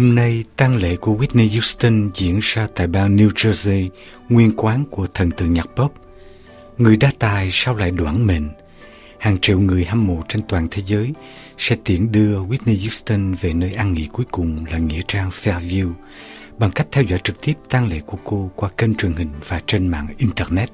Hôm nay, tang lễ của Whitney Houston diễn ra tại bang New Jersey, nguyên quán của thần tượng nhạc pop. Người đa tài sao lại đoản mệnh? Hàng triệu người hâm mộ trên toàn thế giới sẽ tiễn đưa Whitney Houston về nơi an nghỉ cuối cùng là Nghĩa trang Fairview bằng cách theo dõi trực tiếp tang lễ của cô qua kênh truyền hình và trên mạng Internet.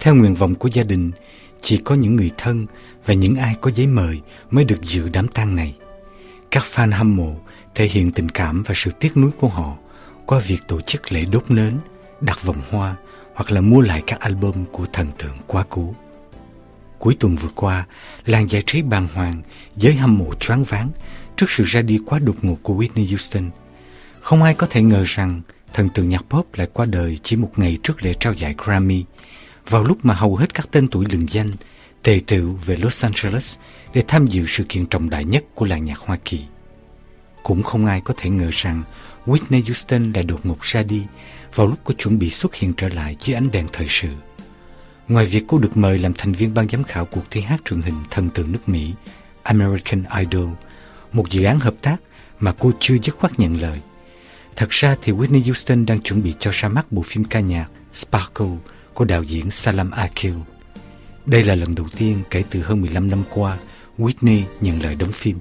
Theo nguyện vọng của gia đình, chỉ có những người thân và những ai có giấy mời mới được dự đám tang này. Các fan hâm mộ thể hiện tình cảm và sự tiếc nuối của họ qua việc tổ chức lễ đốt nến, đặt vòng hoa hoặc là mua lại các album của thần tượng quá cố. Cuối tuần vừa qua, làng giải trí bàng hoàng, giới hâm mộ choáng váng trước sự ra đi quá đột ngột của Whitney Houston. Không ai có thể ngờ rằng thần tượng nhạc pop lại qua đời chỉ một ngày trước lễ trao giải Grammy, vào lúc mà hầu hết các tên tuổi lừng danh tề tựu về Los Angeles để tham dự sự kiện trọng đại nhất của làng nhạc Hoa Kỳ. Cũng không ai có thể ngờ rằng Whitney Houston lại đột ngột ra đi vào lúc cô chuẩn bị xuất hiện trở lại dưới ánh đèn thời sự. Ngoài việc cô được mời làm thành viên ban giám khảo cuộc thi hát truyền hình thần tượng nước Mỹ American Idol, một dự án hợp tác mà cô chưa dứt khoát nhận lời. Thật ra thì Whitney Houston đang chuẩn bị cho ra mắt bộ phim ca nhạc Sparkle của đạo diễn Salam Akil. Đây là lần đầu tiên kể từ hơn 15 năm qua Whitney nhận lời đóng phim.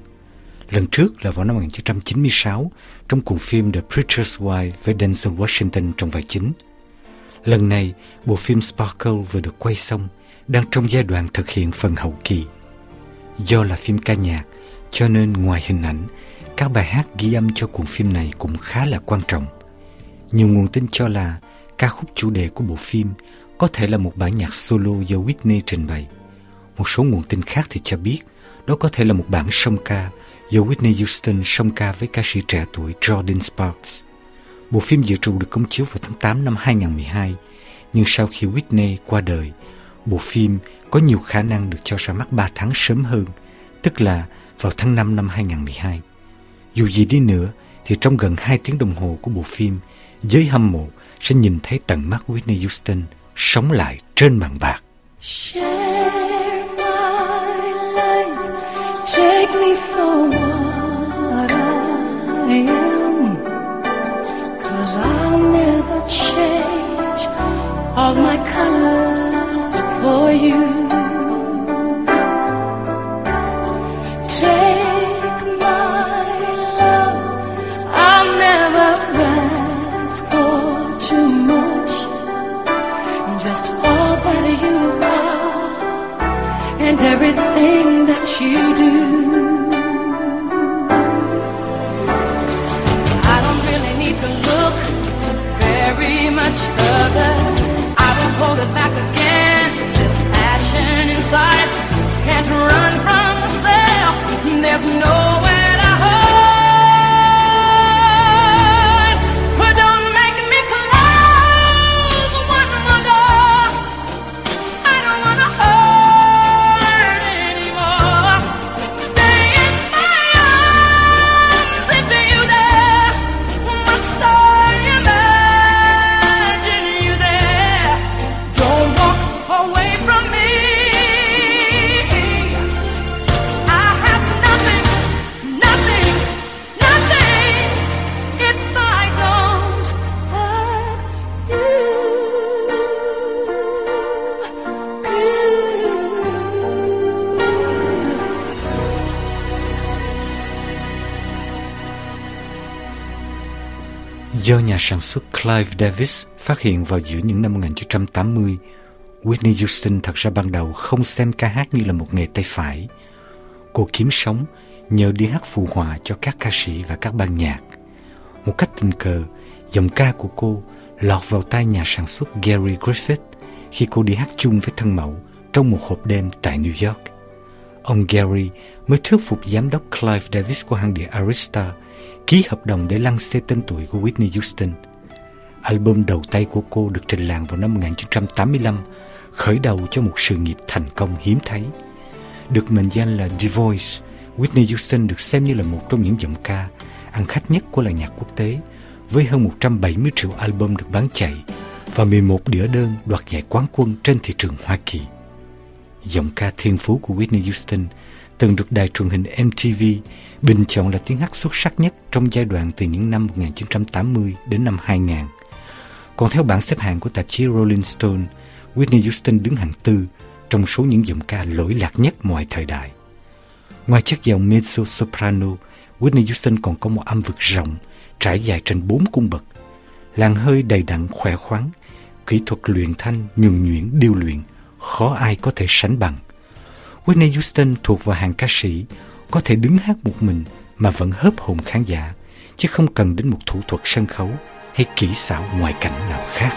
Lần trước là vào năm 1996 trong cuộn phim The Preacher's Wife với Denzel Washington trong vai chính. Lần này, bộ phim Sparkle vừa được quay xong, đang trong giai đoạn thực hiện phần hậu kỳ. Do là phim ca nhạc, cho nên ngoài hình ảnh, các bài hát ghi âm cho cuộn phim này cũng khá là quan trọng. Nhiều nguồn tin cho là ca khúc chủ đề của bộ phim có thể là một bản nhạc solo do Whitney trình bày. Một số nguồn tin khác thì cho biết đó có thể là một bản song ca do Whitney Houston song ca với ca sĩ trẻ tuổi Jordan Sparks. Bộ phim dự trù được công chiếu vào tháng 8 năm 2012, nhưng sau khi Whitney qua đời, bộ phim có nhiều khả năng được cho ra mắt 3 tháng sớm hơn, tức là vào tháng 5 năm 2012. Dù gì đi nữa, thì trong gần 2 tiếng đồng hồ của bộ phim, giới hâm mộ sẽ nhìn thấy tận mắt Whitney Houston sống lại trên màn bạc. Yeah. Take me for what I am. Cause I'll never change all my colors for you. Everything that you do. I don't really need to look very much further. I won't hold it back again. This passion inside can't run from myself. There's nowhere Do nhà sản xuất Clive Davis phát hiện vào giữa những năm 1980, Whitney Houston thật ra ban đầu không xem ca hát như là một nghề tay phải. Cô kiếm sống nhờ đi hát phù hòa cho các ca sĩ và các ban nhạc. Một cách tình cờ, giọng ca của cô lọt vào tai nhà sản xuất Gary Griffith khi cô đi hát chung với thân mẫu trong một hộp đêm tại New York. Ông Gary mới thuyết phục giám đốc Clive Davis của hãng đĩa Arista ký hợp đồng để lăng xê tên tuổi của Whitney Houston. Album đầu tay của cô được trình làng vào năm 1985, khởi đầu cho một sự nghiệp thành công hiếm thấy. Được mệnh danh là The Voice, Whitney Houston được xem như là một trong những giọng ca ăn khách nhất của làng nhạc quốc tế, với hơn 170 triệu album được bán chạy và 11 đĩa đơn đoạt giải quán quân trên thị trường Hoa Kỳ. Giọng ca thiên phú của Whitney Houston từng được đài truyền hình MTV bình chọn là tiếng hát xuất sắc nhất trong giai đoạn từ những năm 1980 đến năm 2000. Còn theo bảng xếp hạng của tạp chí Rolling Stone, Whitney Houston đứng hạng tư trong số những giọng ca lỗi lạc nhất mọi thời đại. Ngoài chất giọng mezzo soprano, Whitney Houston còn có một âm vực rộng, trải dài trên bốn cung bậc, làn hơi đầy đặn khỏe khoắn, kỹ thuật luyện thanh nhuần nhuyễn điêu luyện, khó ai có thể sánh bằng. Whitney Houston thuộc vào hàng ca sĩ có thể đứng hát một mình mà vẫn hớp hồn khán giả, chứ không cần đến một thủ thuật sân khấu hay kỹ xảo ngoại cảnh nào khác.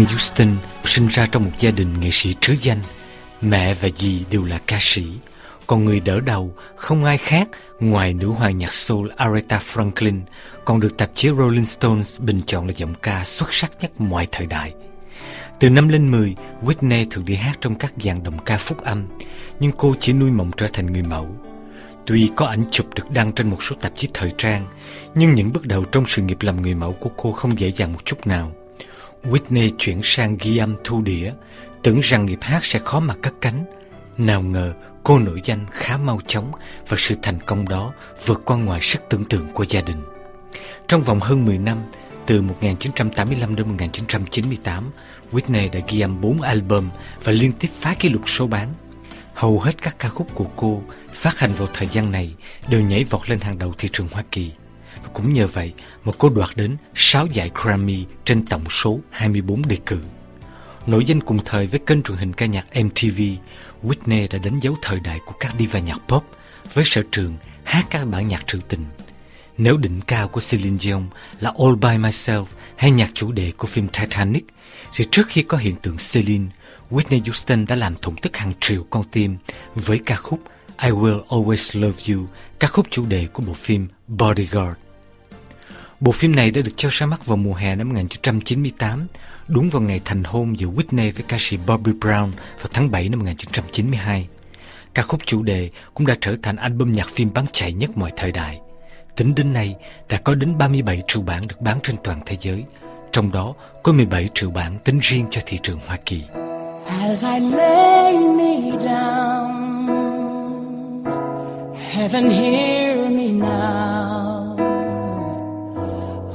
Whitney Houston sinh ra trong một gia đình nghệ sĩ trứ danh. Mẹ và dì đều là ca sĩ. Còn người đỡ đầu không ai khác ngoài nữ hoàng nhạc soul Aretha Franklin, còn được tạp chí Rolling Stones bình chọn là giọng ca xuất sắc nhất mọi thời đại. Từ năm lên 10, Whitney thường đi hát trong các dàn đồng ca phúc âm, nhưng cô chỉ nuôi mộng trở thành người mẫu. Tuy có ảnh chụp được đăng trên một số tạp chí thời trang, nhưng những bước đầu trong sự nghiệp làm người mẫu của cô không dễ dàng một chút nào. Whitney chuyển sang ghi âm thu đĩa, tưởng rằng nghiệp hát sẽ khó mà cất cánh. Nào ngờ cô nổi danh khá mau chóng và sự thành công đó vượt qua ngoài sức tưởng tượng của gia đình. Trong vòng hơn 10 năm, từ 1985 đến 1998, Whitney đã ghi âm 4 album và liên tiếp phá kỷ lục số bán. Hầu hết các ca khúc của cô phát hành vào thời gian này đều nhảy vọt lên hàng đầu thị trường Hoa Kỳ. Và cũng nhờ vậy mà cô đoạt đến 6 giải Grammy trên tổng số 24 đề cử. Nổi danh cùng thời với kênh truyền hình ca nhạc MTV, Whitney đã đánh dấu thời đại của các diva nhạc pop với sở trường hát các bản nhạc trữ tình. Nếu đỉnh cao của Celine Dion là All By Myself hay nhạc chủ đề của phim Titanic, thì trước khi có hiện tượng Celine, Whitney Houston đã làm thủng tức hàng triệu con tim với ca khúc I Will Always Love You, ca khúc chủ đề của bộ phim Bodyguard. Bộ phim này đã được cho ra mắt vào mùa hè năm 1998, đúng vào ngày thành hôn giữa Whitney với ca sĩ Bobby Brown vào tháng 7 năm 1992. Ca khúc chủ đề cũng đã trở thành album nhạc phim bán chạy nhất mọi thời đại. Tính đến nay, đã có đến 37 triệu bản được bán trên toàn thế giới, trong đó có 17 triệu bản tính riêng cho thị trường Hoa Kỳ. As I lay me down, heaven hear me now.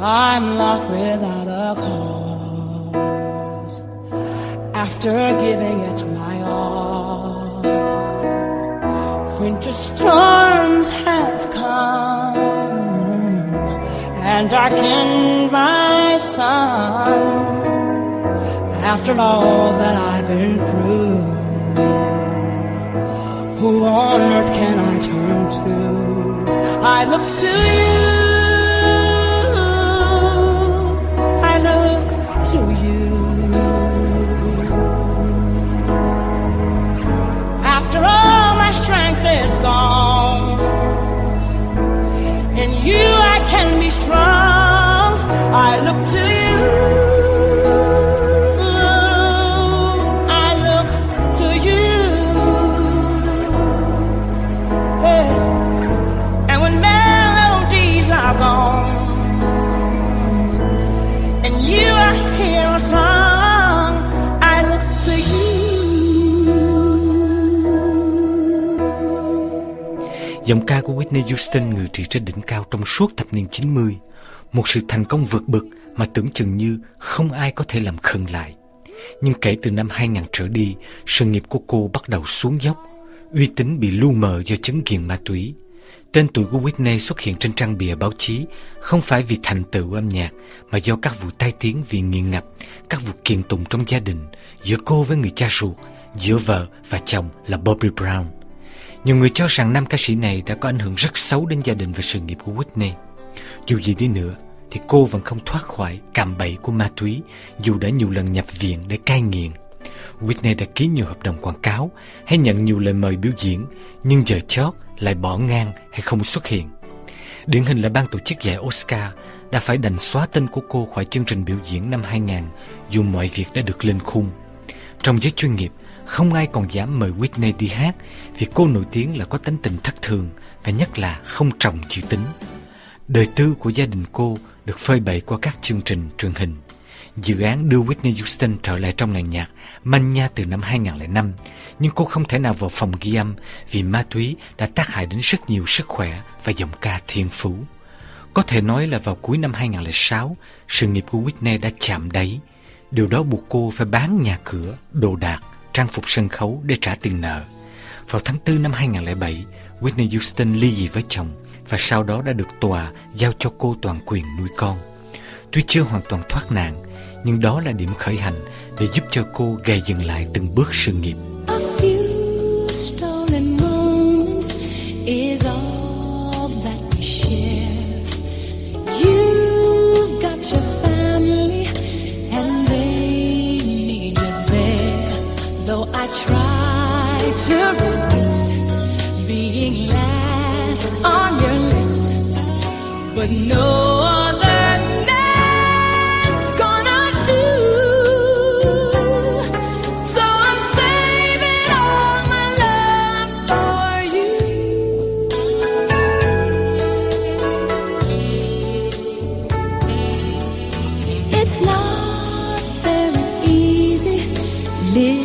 I'm lost without a cause. after giving it my all. Winter storms have come and darkened my sun. After all that I've been through, who on earth can I turn to? I look to you. To you. After all my strength is gone, in you I can be strong. I look to Giọng ca của Whitney Houston ngự trị trên đỉnh cao trong suốt thập niên 90, một sự thành công vượt bậc mà tưởng chừng như không ai có thể làm khựng lại. Nhưng kể từ năm 2000 trở đi, sự nghiệp của cô bắt đầu xuống dốc, uy tín bị lu mờ do chứng nghiện ma túy. Tên tuổi của Whitney xuất hiện trên trang bìa báo chí không phải vì thành tựu âm nhạc mà do các vụ tai tiếng vì nghiện ngập, các vụ kiện tụng trong gia đình giữa cô với người cha ruột, giữa vợ và chồng là Bobby Brown. Nhiều người cho rằng nam ca sĩ này đã có ảnh hưởng rất xấu đến gia đình và sự nghiệp của Whitney. Dù gì đi nữa, thì cô vẫn không thoát khỏi cạm bẫy của ma túy dù đã nhiều lần nhập viện để cai nghiện. Whitney đã ký nhiều hợp đồng quảng cáo hay nhận nhiều lời mời biểu diễn, nhưng giờ chót lại bỏ ngang hay không xuất hiện. Điển hình là ban tổ chức giải Oscar đã phải đành xóa tên của cô khỏi chương trình biểu diễn năm 2000 dù mọi việc đã được lên khung. Trong giới chuyên nghiệp, không ai còn dám mời Whitney đi hát vì cô nổi tiếng là có tính tình thất thường và nhất là không trọng chữ tính. Đời tư của gia đình cô được phơi bày qua các chương trình truyền hình. Dự án đưa Whitney Houston trở lại trong ngành nhạc manh nha từ năm 2005, nhưng cô không thể nào vào phòng ghi âm vì ma túy đã tác hại đến rất nhiều sức khỏe và giọng ca thiên phú. Có thể nói là vào cuối năm 2006, sự nghiệp của Whitney đã chạm đáy. Điều đó buộc cô phải bán nhà cửa, đồ đạc, trang phục sân khấu để trả tiền nợ. Vào tháng 4 năm 2007, Whitney Houston ly dị với chồng và sau đó đã được tòa giao cho cô toàn quyền nuôi con. Tuy chưa hoàn toàn thoát nạn, nhưng đó là điểm khởi hành để giúp cho cô gây dừng lại từng bước sự nghiệp. To resist being last on your list, but no other name's gonna do. So I'm saving all my love for you. It's not very easy living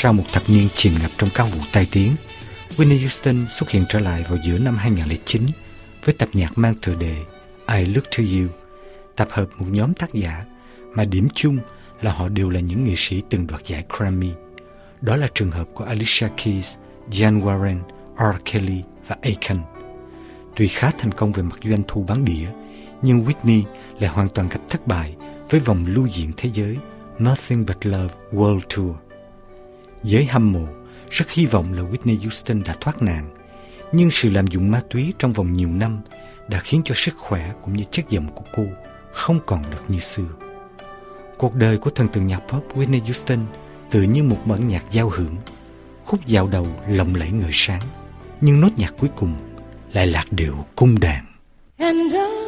Sau một thập niên chìm ngập trong các vụ tai tiếng, Whitney Houston xuất hiện trở lại vào giữa năm 2009 với tập nhạc mang tựa đề I Look to You, tập hợp một nhóm tác giả mà điểm chung là họ đều là những nghệ sĩ từng đoạt giải Grammy. Đó là trường hợp của Alicia Keys, Jan Warren, R. Kelly và Aiken. Tuy khá thành công về mặt doanh thu bán đĩa, nhưng Whitney lại hoàn toàn gặp thất bại với vòng lưu diễn thế giới Nothing But Love World Tour. Giới hâm mộ rất hy vọng là Whitney Houston đã thoát nạn. Nhưng sự lạm dụng ma túy trong vòng nhiều năm đã khiến cho sức khỏe cũng như chất giọng của cô không còn được như xưa. Cuộc đời của thần tượng nhạc pop Whitney Houston tự như một bản nhạc giao hưởng. Khúc dạo đầu lộng lẫy ngời sáng, nhưng nốt nhạc cuối cùng lại lạc điệu cung đàn. And I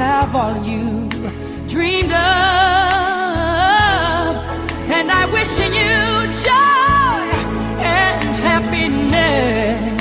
Have all you dreamed of, and I wish you joy and happiness.